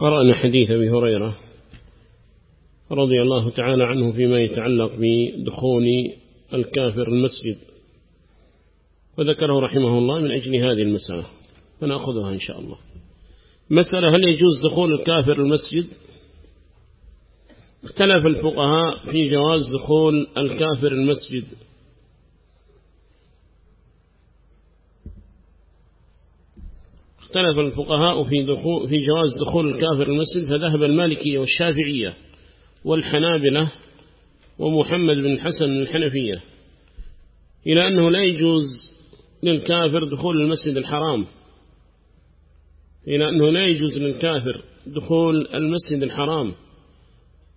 قرأنا حديث أبي هريرة رضي الله تعالى عنه فيما يتعلق بدخول الكافر المسجد وذكره رحمه الله من أجل هذه المسألة فنأخذها إن شاء الله. مسألة هل يجوز دخول الكافر المسجد؟ اختلف الفقهاء في جواز دخول الكافر المسجد اختلف الفقهاء في, دخول في جواز دخول الكافر المسجد فذهب المالكية والشافعية والحنابلة ومحمد بن الحسن الحنفية إلى أنه لا يجوز للكافر دخول المسجد الحرام. إلى أنه لا يجوز للكافر دخول المسجد الحرام.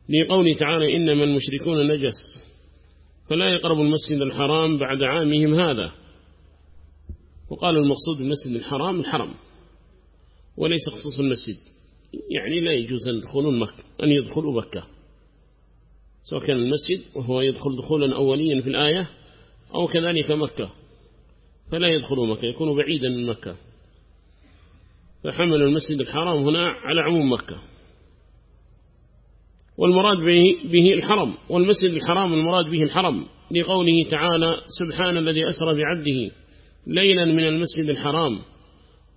لقول تعالى إنما المشركون نجس. فلا يقرب المسجد الحرام بعد عامهم هذا. وقال المقصود بالمسجد الحرام الحرم. وليس خصوص المسجد. يعني لا يجوز أن يدخلون مكة أن يدخلوا مكة. سواء كان المسجد وهو يدخل دخولا أوليا في الآية أو كذلك مكة. فلا يدخلوا مكة يكونوا بعيدا من مكة. فحمل المسجد الحرام هنا على عموم مكة. والمراد به, به الحرم. والمسجد الحرام المراد به الحرم. لقوله تعالى سبحان الذي أسرى بعبده ليلا من المسجد الحرام.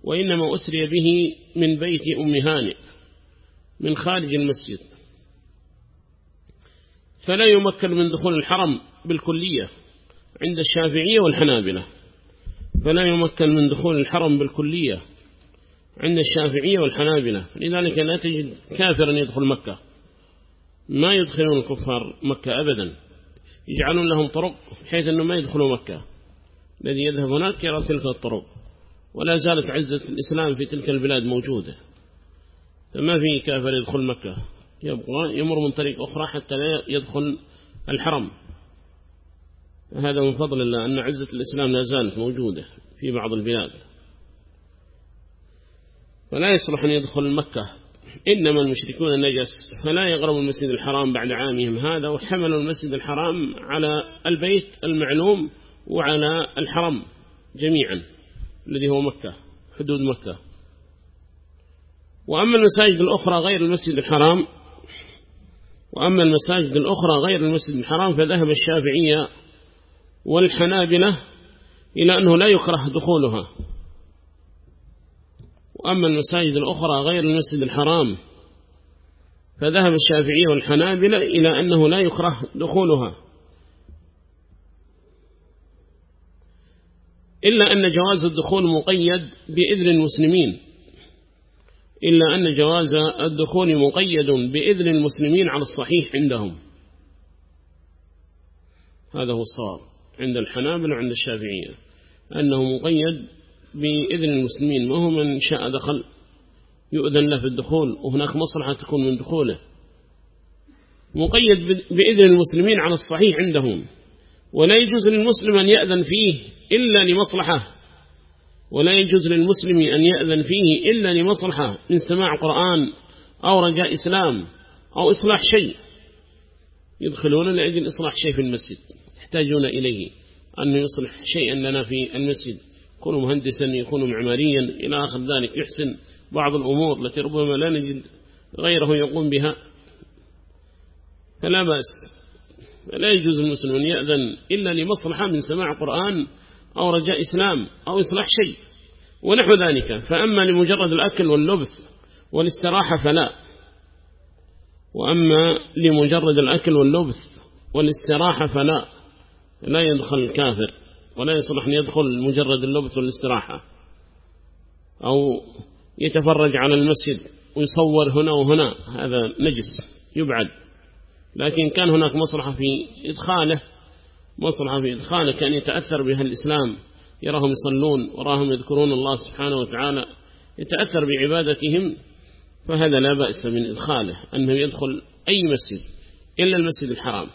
وإنما أسري به من بيت أم هانئ من خارج المسجد. فلا يمكن من دخول الحرم بالكلية عند الشافعية والحنابلة. فلا يمكن من دخول الحرم بالكلية عند الشافعية والحنابلة. لذلك لا تجد كافرا يدخل مكة. ما يدخلون الكفار مكة أبدا. يجعلون لهم طرق بحيث أنه ما يدخلوا مكة. الذي يذهب هناك يرى تلك الطرق. ولا زالت عزة الإسلام في تلك البلاد موجودة. فما في كافر يدخل مكة. يبقى يمر من طريق أخرى حتى لا يدخل الحرم. هذا من فضل الله أن عزة الإسلام لا زالت موجودة في بعض البلاد. فلا يصلح أن يدخل مكة. إنما المشركون نجس فلا يقرب المسجد الحرام بعد عامهم هذا. وحملوا المسجد الحرام على البيت المعلوم وعلى الحرم جميعا. الذي هو مكة حدود مكة. وأما المساجد الأخرى غير المسجد الحرام وأما المساجد الأخرى غير المسجد الحرام فذهب الشافعية والحنابلة إلى أنه لا يكره دخولها. وأما المساجد الأخرى غير المسجد الحرام فذهب الشافعية والحنابلة إلى أنه لا يكره دخولها. إلا أن جواز الدخول مقيد بإذن المسلمين. إلا أن جواز الدخول مقيد بإذن المسلمين على الصحيح عندهم. هذا هو الصواب عند الحنابل وعند الشافعية. أنه مقيد بإذن المسلمين. ما هو من شاء دخل يؤذن له في الدخول وهناك مصلحة تكون من دخوله. مقيد بإذن المسلمين على الصحيح عندهم. ولا يجوز للمسلم أن يأذن فيه إلا لمصلحة. ولا يجوز للمسلم أن يأذن فيه إلا لمصلحة من سماع قرآن أو رجاء إسلام أو إصلاح شيء. يدخلون لأجل إصلاح شيء في المسجد يحتاجون إليه. أن يصلح شيئا لنا في المسجد يكون مهندسا يكون معماريا إلى آخر ذلك يحسن بعض الأمور التي ربما لا نجد غيره يقوم بها. فلا بأس. لا يجوز المسلم أن يأذن إلا لمصلحة من سماع قرآن أو رجاء إسلام أو إصلاح شيء ونحو ذلك. فأما لمجرد الأكل واللبث والاستراحة فلا. وأما لمجرد الأكل واللبث والاستراحة فلا. لا يدخل الكافر ولا يصلح أن يدخل مجرد اللبث والاستراحة. أو يتفرج على المسجد ويصور هنا وهنا هذا نجس يبعد. لكن كان هناك مصلحة في إدخاله مصلحة في إدخاله كان يتأثر بها الإسلام يراهم يصلون وراهم يذكرون الله سبحانه وتعالى يتأثر بعبادتهم فهذا لا بأس من إدخاله أنه يدخل أي مسجد إلا المسجد الحرام.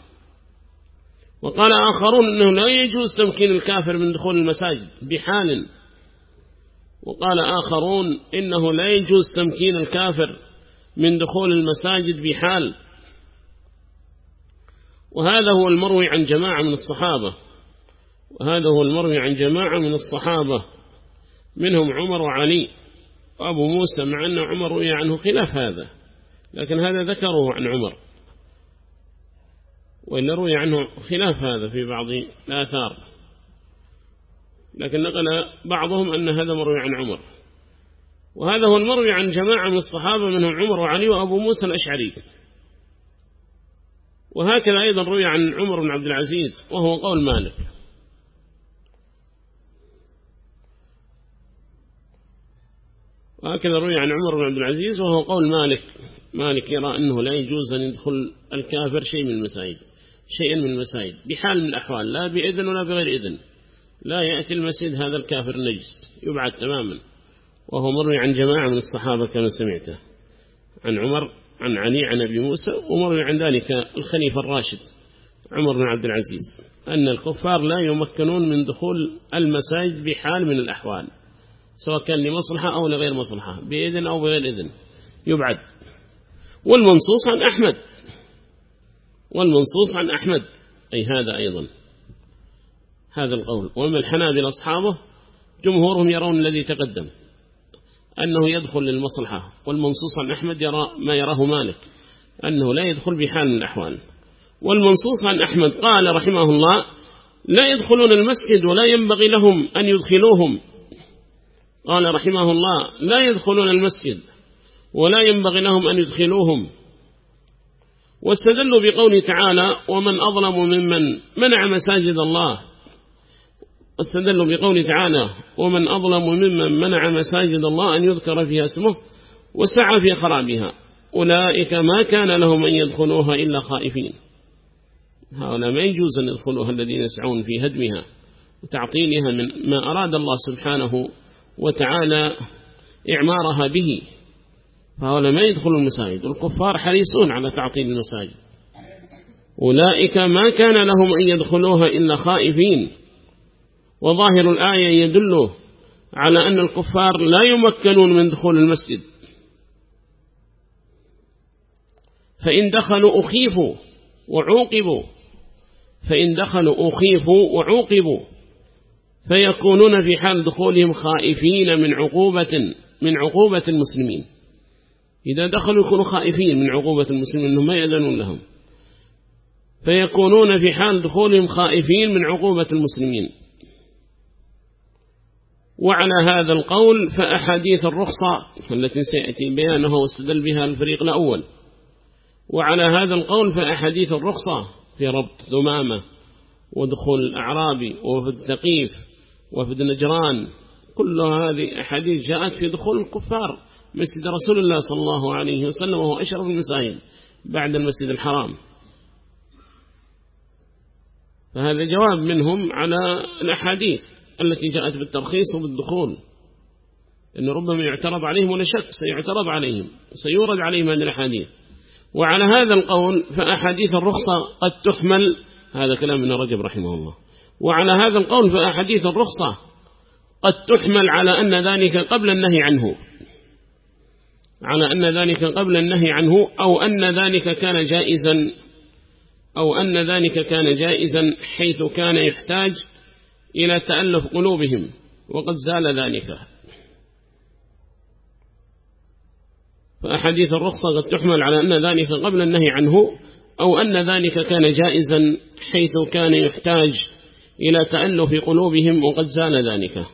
وقال آخرون أنه لا يجوز تمكين الكافر من دخول المساجد بحال. وقال آخرون إنه لا يجوز تمكين الكافر من دخول المساجد بحال. وهذا هو المروي عن جماعة من الصحابة. وهذا هو المروي عن جماعة من الصحابة. منهم عمر وعلي أبو موسى مع أن عمر روي عنه خلاف هذا لكن هذا ذكره عن عمر. وإلا روي عنه خلاف هذا في بعض الآثار. لكن نقل بعضهم أن هذا مروي عن عمر. وهذا هو المروي عن جماعة من الصحابة منهم عمر وعلي وأبو موسى الأشعري. وهكذا أيضا روي عن عمر بن عبد العزيز وهو قول مالك. وهكذا روي عن عمر بن عبد العزيز وهو قول مالك. مالك يرى أنه لا يجوز أن يدخل الكافر شيء من المساجد شيئا من المساجد بحال من الأحوال لا بإذن ولا بغير إذن. لا يأتي المسجد هذا الكافر نجس يبعد تماما. وهو مروي عن جماعة من الصحابة كما سمعته عن عمر عن علي عن أبي موسى ومروي عن ذلك الخليفة الراشد عمر بن عبد العزيز. أن الكفار لا يمكنون من دخول المساجد بحال من الأحوال سواء كان لمصلحة أو لغير مصلحة بإذن أو بغير إذن. يبعد. والمنصوص عن أحمد. والمنصوص عن أحمد. أي هذا أيضا. هذا القول. ومن الحنابل أصحابه جمهورهم يرون الذي تقدم. أنه يدخل للمصلحة والمنصوص عن أحمد يرى ما يراه مالك أنه لا يدخل بحال من الأحوال. والمنصوص عن أحمد قال رحمه الله لا يدخلون المسجد ولا ينبغي لهم أن يدخلوهم. قال رحمه الله لا يدخلون المسجد ولا ينبغي لهم أن يدخلوهم. واستدلوا بقوله تعالى ومن أظلم ممن منع مساجد الله واستدلوا بقوله تعالى ومن أظلم ممن منع مساجد الله أن يذكر فيها اسمه وسعى في خرابها أولئك ما كان لهم أن يدخلوها إلا خائفين. هؤلاء ما يجوز أن يدخلوها الذين يسعون في هدمها وتعطيلها من ما أراد الله سبحانه وتعالى إعمارها به. فهؤلاء ما يدخلوا المساجد والكفار حريصون على تعطيل المساجد. أولئك ما كان لهم أن يدخلوها إلا خائفين. وظاهر الآية يدل على أن الكفار لا يمكنون من دخول المسجد. فإن دخلوا أخيفوا وعوقبوا. فإن دخلوا أخيفوا وعوقبوا. فيكونون في حال دخولهم خائفين من عقوبة من عقوبة المسلمين. إذا دخلوا يكونوا خائفين من عقوبة المسلمين أنهم ما يأذنون لهم. فيكونون في حال دخولهم خائفين من عقوبة المسلمين. وعلى هذا القول فأحاديث الرخصة التي سيأتي بيانها واستدل بها الفريق الأول. وعلى هذا القول فأحاديث الرخصة في ربط ثمامة ودخول الأعرابي وفد ثقيف وفد نجران كل هذه أحاديث جاءت في دخول الكفار مسجد رسول الله صلى الله عليه وسلم وهو أشرف المساجد بعد المسجد الحرام. فهذا جواب منهم على الأحاديث. التي جاءت بالترخيص وبالدخول. إنه ربما يعترض عليهم ولا شك سيعترض عليهم سيورد عليهم هذه الأحاديث. وعلى هذا القول فأحاديث الرخصة قد تحمل هذا كلام من رجب رحمه الله. وعلى هذا القول فأحاديث الرخصة قد تحمل على أن ذلك قبل النهي عنه. على أن ذلك قبل النهي عنه أو أن ذلك كان جائزا أو أن ذلك كان جائزا حيث كان يحتاج إلى تألف قلوبهم وقد زال ذلك. فأحاديث الرخصة قد تحمل على أن ذلك قبل النهي عنه أو أن ذلك كان جائزا حيث كان يحتاج إلى تألف قلوبهم وقد زال ذلك.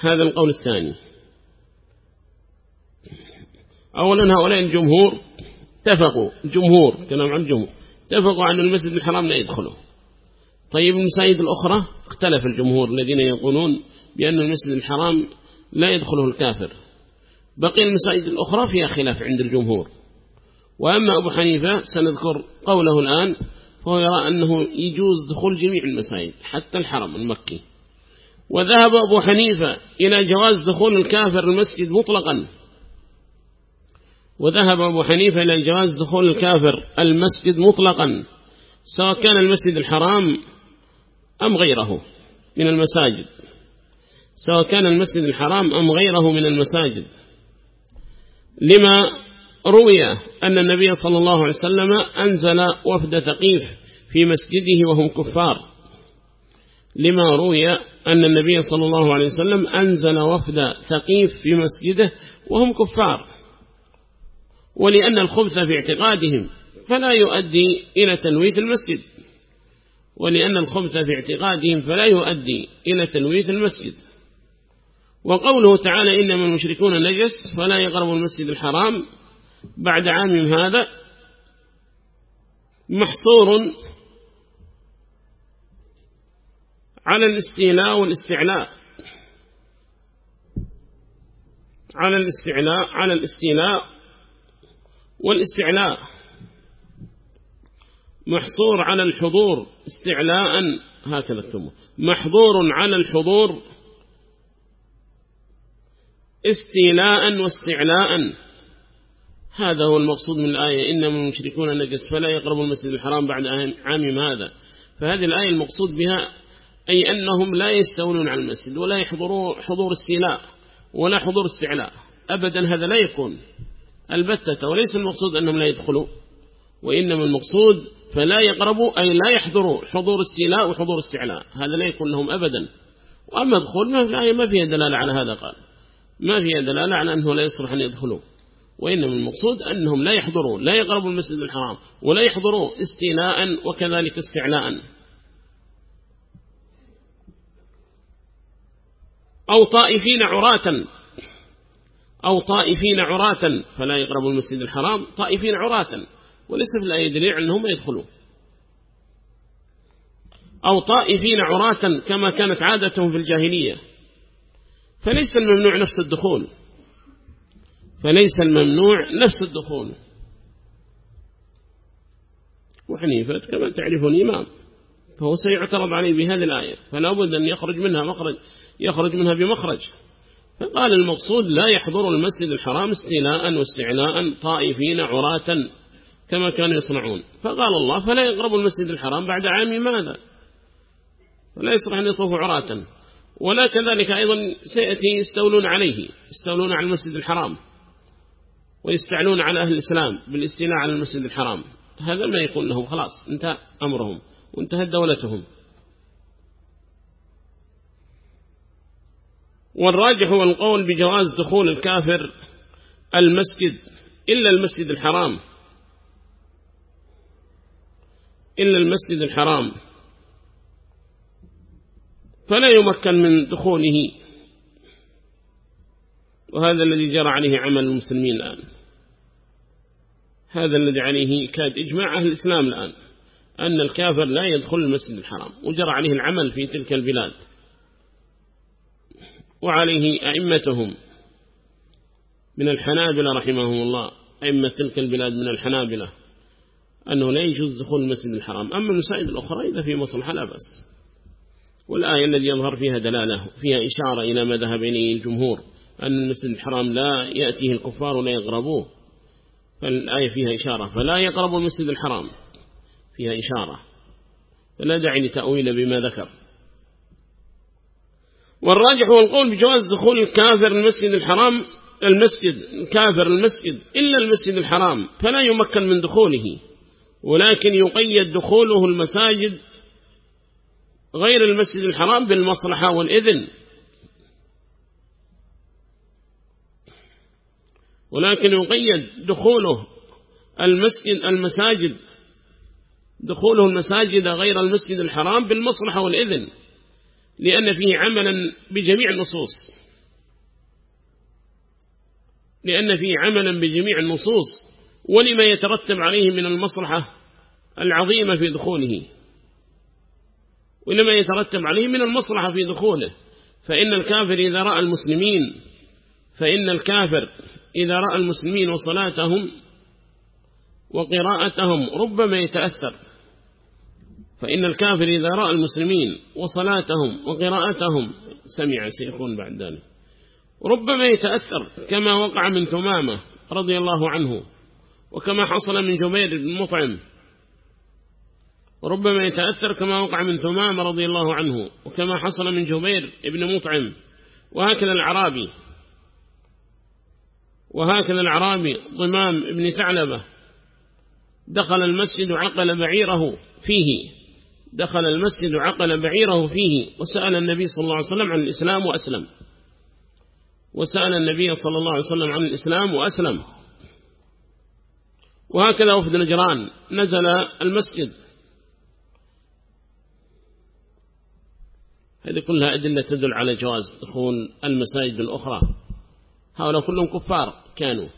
هذا القول الثاني. أولا هؤلاء الجمهور اتفقوا جمهور كلام عن الجمهور اتفقوا أن المسجد الحرام لا يدخله. طيب المساجد الأخرى اختلف الجمهور الذين يقولون بأن المسجد الحرام لا يدخله الكافر. بقي المساجد الأخرى فيها خلاف عند الجمهور. وأما أبو حنيفة سنذكر قوله الآن فهو يرى أنه يجوز دخول جميع المساجد حتى الحرم المكي. وذهب أبو حنيفة إلى جواز دخول الكافر المسجد مطلقا. وذهب أبو حنيفة إلى جواز دخول الكافر المسجد مطلقا سواء كان المسجد الحرام أم غيره من المساجد؟ سواء كان المسجد الحرام أم غيره من المساجد. لما روي أن النبي صلى الله عليه وسلم أنزل وفد ثقيف في مسجده وهم كفار. لما روي أن النبي صلى الله عليه وسلم أنزل وفد ثقيف في مسجده وهم كفار. ولأن الخبث في اعتقادهم فلا يؤدي إلى تلويث المسجد. ولأن الخبث في اعتقادهم فلا يؤدي إلى تلويث المسجد. وقوله تعالى إنما المشركون نجس فلا يقربوا المسجد الحرام. بعد عام هذا محصور على الاستيلاء والاستعلاء. على الاستعلاء على الاستيلاء والاستعلاء. محصور على الحضور استعلاء هكذا اكتبه محظور على الحضور استيلاء واستعلاء. هذا هو المقصود من الآية. إنما المشركون نجس فلا يقربوا المسجد الحرام بعد عام هذا فهذه الآية المقصود بها أي أنهم لا يستولون على المسجد ولا يحضروا حضور استيلاء ولا حضور استعلاء. أبدا هذا لا يكون. البتة وليس المقصود أنهم لا يدخلوا وإنما المقصود فلا يقربوا أي لا يحضروا حضور استيلاء وحضور استعلاء. هذا لا يكون لهم أبدا. وأما دخول ما ما فيها دلالة على هذا قال. ما فيها دلالة على أنه لا يصلح أن يدخلوا. وإنما المقصود أنهم لا يحضروا لا يقربوا المسجد الحرام ولا يحضروا استيلاء وكذلك استعلاء. أو طائفين عراة. أو طائفين عراة فلا يقربوا المسجد الحرام طائفين عراة. وليس في الآية دليل أنهم يدخلوا أو طائفين عراة كما كانت عادتهم في الجاهلية. فليس الممنوع نفس الدخول. فليس الممنوع نفس الدخول. وحنيفة كما تعرفون إمام. فهو سيعترض عليه بهذه الآية. فلا بد أن يخرج منها مخرج يخرج منها بمخرج. فقال المقصود لا يحضر المسجد الحرام استيلاء واستعلاء طائفين عراة كما كانوا يصنعون. فقال الله فلا يقربوا المسجد الحرام بعد عام ماذا؟ فلا يصلح أن يطوفوا عراة. ولا كذلك أيضا سيأتي يستولون عليه يستولون على المسجد الحرام ويستعلون على أهل الإسلام بالاستيلاء على المسجد الحرام. هذا ما يكون لهم خلاص انتهى أمرهم وانتهت دولتهم. والراجح هو القول بجواز دخول الكافر المسجد إلا المسجد الحرام. إلا المسجد الحرام. فلا يمكن من دخوله. وهذا الذي جرى عليه عمل المسلمين الآن. هذا الذي عليه كاد إجماع أهل الإسلام الآن. أن الكافر لا يدخل المسجد الحرام. وجرى عليه العمل في تلك البلاد. وعليه أئمتهم. من الحنابلة رحمهم الله. أئمة تلك البلاد من الحنابلة. أنه لا يجوز دخول المسجد الحرام. أما المسائل الأخرى إذا في مصلحة لا بس والآية الذي يظهر فيها دلالة فيها إشارة إلى ما ذهب إليه الجمهور أن المسجد الحرام لا يأتيه الكفار ولا يغربوه. فالآية فيها إشارة. فلا يقربوا المسجد الحرام. فيها إشارة. فلا داعي لتأويل بما ذكر. والراجح هو القول بجواز دخول الكافر المسجد الحرام المسجد الكافر المسجد إلا المسجد الحرام فلا يمكن من دخوله. ولكن يقيد دخوله المساجد غير المسجد الحرام بالمصلحة والإذن. ولكن يقيد دخوله المسجد المساجد دخوله المساجد غير المسجد الحرام بالمصلحة والإذن لأن فيه عملا بجميع النصوص. لأن فيه عملا بجميع النصوص. ولما يترتب عليه من المصلحة العظيمة في دخوله ولما يترتب عليه من المصلحة في دخوله فإن الكافر إذا رأى المسلمين فإن الكافر إذا رأى المسلمين وصلاتهم وقراءتهم ربما يتأثر. فإن الكافر إذا رأى المسلمين وصلاتهم وقراءتهم سمع سيكون بعد ذلك ربما يتأثر كما وقع من ثمامة رضي الله عنه. وكما حصل من جبير بن مطعم. ربما يتأثر كما وقع من ثمامة رضي الله عنه وكما حصل من جبير بن مطعم. وهكذا العرابي وهكذا العرابي ضمام بن ثعلبة. دخل المسجد وعقل بعيره فيه. دخل المسجد وعقل بعيره فيه وسأل النبي صلى الله عليه وسلم عن الإسلام وأسلم. وسأل النبي صلى الله عليه وسلم عن الإسلام وأسلم. وهكذا وفد نجران نزل المسجد. هذه كلها أدلة تدل على جواز دخول المساجد الأخرى. هؤلاء كلهم كفار كانوا.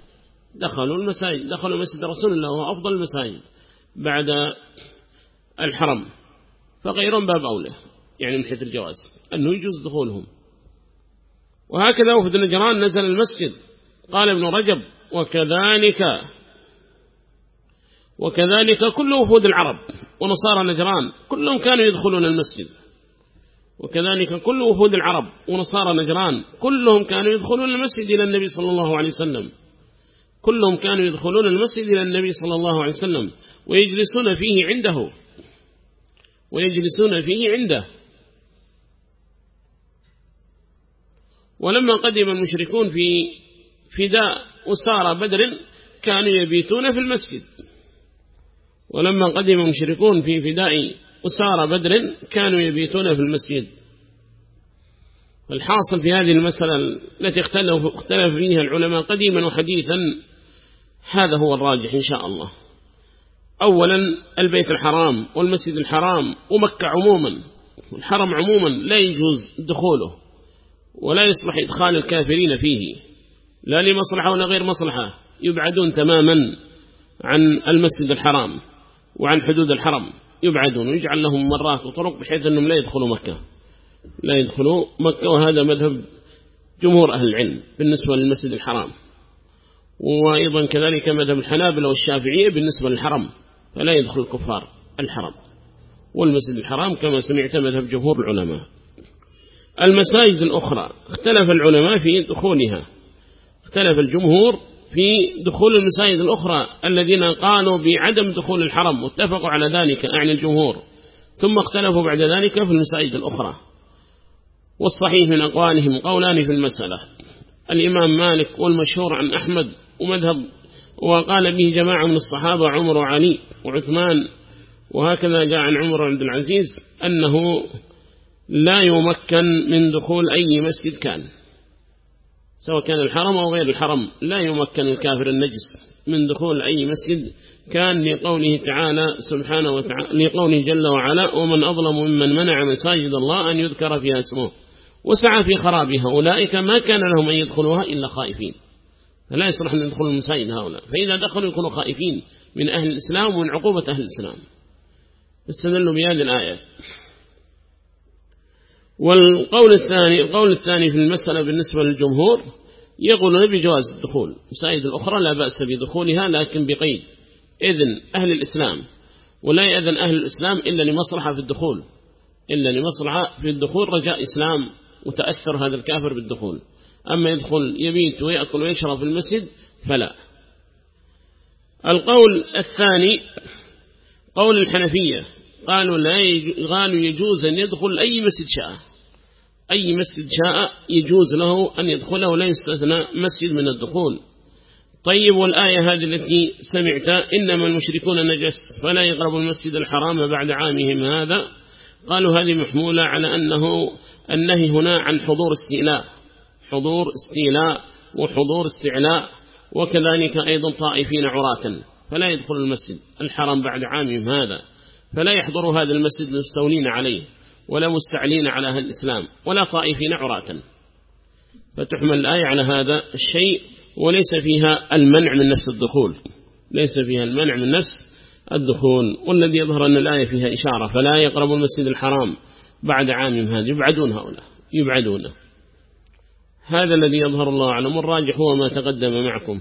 دخلوا المساجد دخلوا مسجد رسول الله وهو أفضل المساجد بعد الحرم. فغيرهم باب أولى يعني من حيث الجواز أنه يجوز دخولهم. وهكذا وفد نجران نزل المسجد. قال ابن رجب وكذلك وكذلك كل وفود العرب ونصارى نجران كلهم كانوا يدخلون المسجد. وكذلك كل وفود العرب ونصارى نجران كلهم كانوا يدخلون المسجد إلى النبي صلى الله عليه وسلم. كلهم كانوا يدخلون المسجد إلى النبي صلى الله عليه وسلم ويجلسون فيه عنده. ويجلسون فيه عنده. ولما قدم المشركون في فداء أسارى بدر كانوا يبيتون في المسجد. ولما قدم المشركون في فداء أسارى بدر كانوا يبيتون في المسجد. الحاصل في هذه المسألة التي اختلف, اختلف فيها العلماء قديما وحديثا هذا هو الراجح إن شاء الله. أولا البيت الحرام والمسجد الحرام ومكة عموما. الحرم عموما لا يجوز دخوله ولا يصلح إدخال الكافرين فيه. لا لمصلحة ولا غير مصلحة يبعدون تماما عن المسجد الحرام. وعن حدود الحرم. يبعدون ويجعل لهم مرات وطرق بحيث أنهم لا يدخلوا مكة. لا يدخلوا مكة وهذا مذهب جمهور أهل العلم بالنسبة للمسجد الحرام. وأيضا كذلك مذهب الحنابلة والشافعية بالنسبة للحرم فلا يدخل الكفار الحرم. والمسجد الحرام كما سمعت مذهب جمهور العلماء. المساجد الأخرى اختلف العلماء في دخولها. اختلف الجمهور في دخول المساجد الأخرى الذين قالوا بعدم دخول الحرم واتفقوا على ذلك أعني الجمهور. ثم اختلفوا بعد ذلك في المساجد الأخرى. والصحيح من أقوالهم قولان في المسألة. الإمام مالك والمشهور عن أحمد ومذهب وقال به جماعة من الصحابة عمر وعلي وعثمان وهكذا جاء عن عمر عبد العزيز أنه لا يمكن من دخول أي مسجد كان. سواء كان الحرم أو غير الحرم لا يمكن الكافر النجس من دخول أي مسجد كان لقوله تعالى سبحانه وتعالى لقوله جل وعلا ومن أظلم ممن منع مساجد الله أن يذكر فيها اسمه وسعى في خرابها أولئك ما كان لهم أن يدخلوها إلا خائفين. فلا يصلح أن يدخلوا المساجد هؤلاء فإذا دخلوا يكونوا خائفين من أهل الإسلام ومن عقوبة أهل الإسلام. استدلوا بهذه الآية. والقول الثاني القول الثاني في المسألة بالنسبة للجمهور يقولون بجواز الدخول مساجد الأخرى لا بأس بدخولها لكن بقيد إذن أهل الإسلام ولا يأذن أهل الإسلام إلا لمصلحة في الدخول إلا لمصلحة في الدخول رجاء إسلام وتأثر هذا الكافر بالدخول أما يدخل يبيت ويأكل ويشرب في المسجد فلا. القول الثاني قول الحنفية قالوا لا قالوا يجوز أن يدخل أي مسجد شاء. أي مسجد شاء يجوز له أن يدخله ولا يستثنى مسجد من الدخول. طيب والآية هذه التي سمعت إنما المشركون نجس فلا يقربوا المسجد الحرام بعد عامهم هذا. قالوا هذه محمولة على أنه النهي هنا عن حضور استيلاء. حضور استيلاء وحضور استعلاء وكذلك أيضا طائفين عراة فلا يدخل المسجد الحرام بعد عامهم هذا. فلا يحضر هذا المسجد مستولين عليه ولا مستعلين على أهل الإسلام ولا طائفين عراة. فتحمل الآية على هذا الشيء وليس فيها المنع من نفس الدخول. ليس فيها المنع من نفس الدخول. والذي يظهر أن الآية فيها إشارة فلا يقرب المسجد الحرام بعد عام هذا. يبعدون هؤلاء يبعدون. هذا الذي يظهر الله أعلم الراجح هو ما تقدم معكم.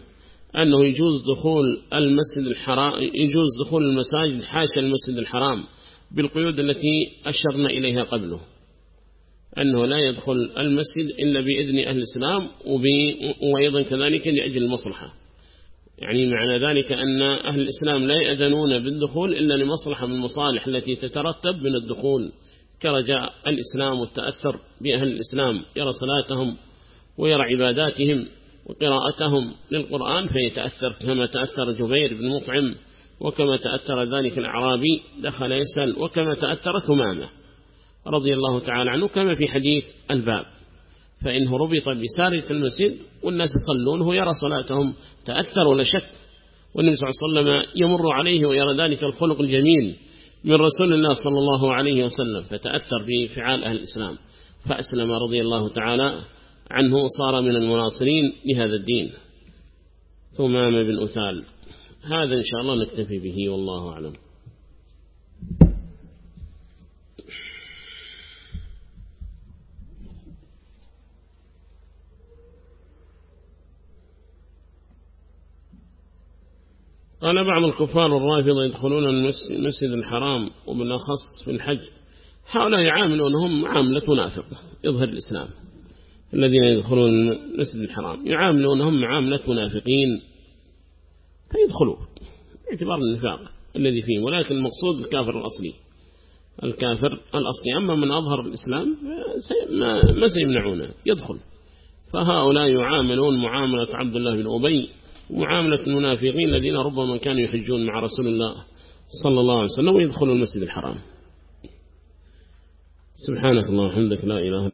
أنه يجوز دخول المسجد الحرام يجوز دخول المساجد حاشا المسجد الحرام بالقيود التي أشرنا إليها قبله. أنه لا يدخل المسجد إلا بإذن أهل الإسلام وأيضا كذلك لأجل المصلحة. يعني معنى ذلك أن أهل الإسلام لا يأذنون بالدخول إلا لمصلحة من المصالح التي تترتب من الدخول كرجاء الإسلام والتأثر بأهل الإسلام يرى صلاتهم ويرى عباداتهم. وقراءتهم للقرآن فيتأثر كما تأثر جبير بن مطعم وكما تأثر ذلك الأعرابي دخل يسأل وكما تأثر ثمامة رضي الله تعالى عنه كما في حديث الباب. فإنه ربط بسارة المسجد والناس يصلون هو يرى صلاتهم تأثر ولا شك. والنبي صلى الله عليه وسلم يمر عليه ويرى ذلك الخلق الجميل من رسول الله صلى الله عليه وسلم فتأثر بفعال أهل الإسلام. فأسلم رضي الله تعالى عنه صار من المناصرين لهذا الدين. ثمام بن أثال. هذا إن شاء الله نكتفي به والله أعلم. قال بعض الكفار الرافضة يدخلون المسجد الحرام وبالأخص في الحج. هؤلاء يعاملونهم معاملة منافق يظهر الإسلام. الذين يدخلون المسجد الحرام. يعاملونهم معاملة منافقين. فيدخلوا باعتبار النفاق الذي فيه ولكن المقصود الكافر الأصلي. الكافر الأصلي. أما من أظهر الإسلام ما سيمنعونه. يدخل. فهؤلاء يعاملون معاملة عبد الله بن أبي ومعاملة المنافقين الذين ربما كانوا يحجون مع رسول الله صلى الله عليه وسلم ويدخلوا المسجد الحرام. سبحانك الله وحمدك لا إله